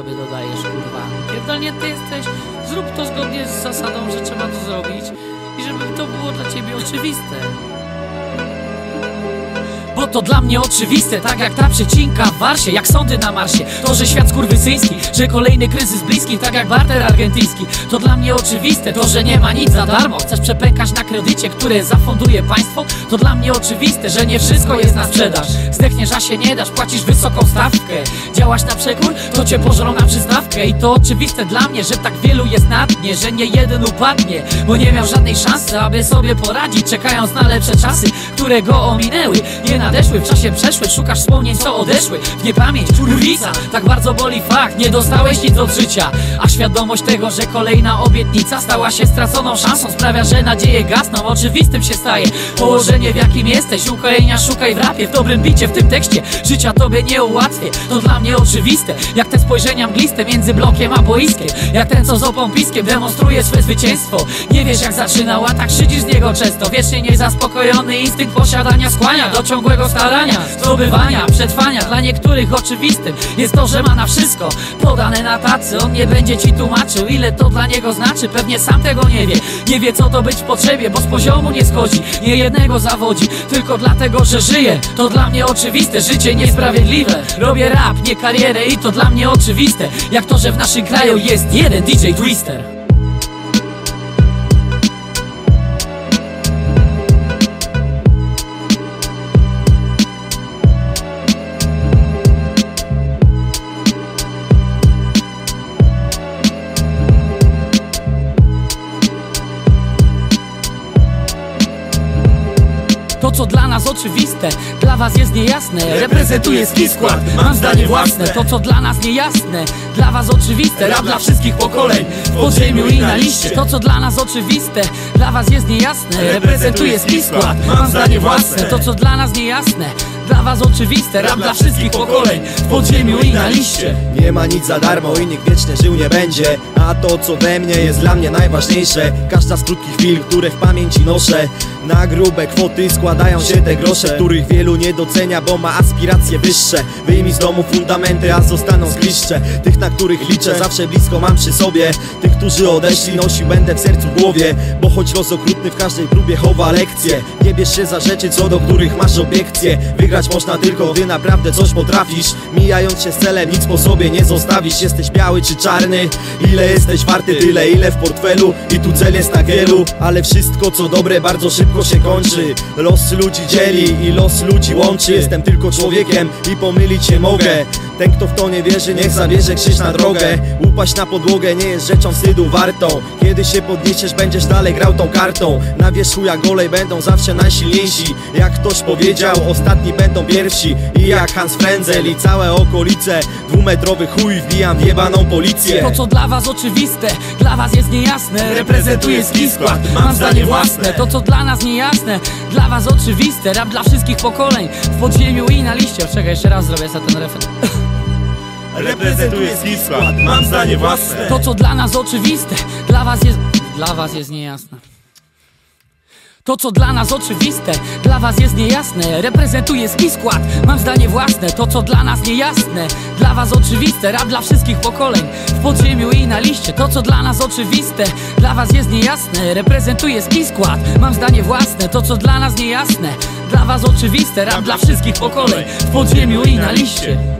sobie dodajesz, kurwa. Pierdolnięty jesteś, zrób to zgodnie z zasadą, że trzeba to zrobić i żeby to było dla ciebie oczywiste. To dla mnie oczywiste, tak jak ta przecinka w Warsie, jak sądy na Marsie. To, że świat skurwysyński, że kolejny kryzys bliski, tak jak barter argentyński. To dla mnie oczywiste, to, że nie ma nic za darmo. Chcesz przepękać na kredycie, które zafunduje państwo? To dla mnie oczywiste, że nie wszystko jest na sprzedaż. Zdechniesz, a się nie dasz, płacisz wysoką stawkę. Działasz na przekór, to cię pożrą na przystawkę I to oczywiste dla mnie, że tak wielu jest na dnie Że nie jeden upadnie, bo nie miał żadnej szansy Aby sobie poradzić, czekając na lepsze czasy Które go ominęły, nie nadeszły, w czasie przeszły Szukasz wspomnień, co odeszły? W niepamięć Kurwica, tak bardzo boli fakt Nie dostałeś nic od życia. A świadomość tego, że kolejna obietnica Stała się straconą szansą Sprawia, że nadzieje gasną Oczywistym się staje. Położenie w jakim jesteś Ukojenia szukaj w rapie, w dobrym bicie, w tym tekście. Życia tobie nie ułatwię, to dla mnie oczywiste. Jak te spojrzenia mgliste między blokiem a boiskiem. Jak ten, co z opąpiskiem demonstruje swe zwycięstwo. Nie wiesz jak zaczynał, tak szydzisz z niego często. Wiecznie niezaspokojony instynkt posiadania skłania Do ciągłego starania, zdobywania, przetrwania. Dla niektórych oczywistym jest to, że ma na wszystko. Podane na tacy, on nie będzie ci tłumaczył Ile to dla niego znaczy, pewnie sam tego nie wie. Nie wie co to być w potrzebie, bo z poziomu nie schodzi. Nie jednego zawodzi, tylko dlatego, że żyje. To dla mnie oczywiste, życie niesprawiedliwe. Robię rap, nie karierę i to dla mnie oczywiste. Jak to, że w naszym kraju jest jeden DJ Twister To co dla nas oczywiste, dla was jest niejasne. Reprezentuję ski skład, mam zdanie własne. To co dla nas niejasne, dla was oczywiste. Rap dla wszystkich pokoleń, w podziemiu i na liście. To co dla nas oczywiste, dla was jest niejasne. Reprezentuję ski skład, mam zdanie własne. To co dla nas niejasne, dla was oczywiste. Rap dla wszystkich pokoleń, w podziemiu i na liście. Nie ma nic za darmo i nikt wiecznie żył nie będzie. A to co we mnie jest dla mnie najważniejsze. Każda z krótkich chwil, które w pamięci noszę Na grube kwoty składają się te grosze Których wielu nie docenia, bo ma aspiracje wyższe. Wyjmij z domu fundamenty, a zostaną zgliszcze. Tych na których liczę, zawsze blisko mam przy sobie. Tych, którzy odeszli, nosił będę w sercu głowie. Bo choć los okrutny w każdej próbie chowa lekcje Nie bierz się za rzeczy, co do których masz obiekcje. Wygrać można tylko, gdy naprawdę coś potrafisz. Mijając się z celem, nic po sobie nie zostawisz. Jesteś biały czy czarny, ile jesteś warty? Tyle ile w portfelu. I tu cel jest na wielu. Ale wszystko co dobre bardzo szybko się kończy. Los ludzi dzieli i los ludzi łączy. Jestem tylko człowiekiem i pomylić się mogę ten kto w to nie wierzy, niech zabierze krzyż na drogę. Upaść na podłogę nie jest rzeczą wstydu wartą. Kiedy się podniesiesz, będziesz dalej grał tą kartą. Na wierzchu jak olej będą zawsze najsilniejsi. Jak ktoś powiedział, ostatni będą pierwsi. I jak Hans Frenzel i całe okolice. Dwumetrowy chuj wbijam jebaną policję. To co dla was oczywiste, dla was jest niejasne Reprezentuję ski skład, mam zdanie własne To co dla nas niejasne, dla was oczywiste. Rap dla wszystkich pokoleń, w podziemiu i na liście. Czekaj, jeszcze raz zrobię sobie ten refren Reprezentuję ski skład, mam zdanie własne. To co dla nas oczywiste, dla was jest... Dla was jest niejasne. To co dla nas oczywiste, dla was jest niejasne. Reprezentuję ski skład, mam zdanie własne. To co dla nas niejasne, dla was oczywiste. Rap dla wszystkich pokoleń, w podziemiu i na liście. To co dla nas oczywiste, dla was jest niejasne. Reprezentuję ski skład, mam zdanie własne. To co dla nas niejasne, dla was oczywiste. Rap dla wszystkich pokoleń, w podziemiu i na liście